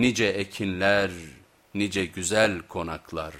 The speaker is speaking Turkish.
nice ekinler, nice güzel konaklar.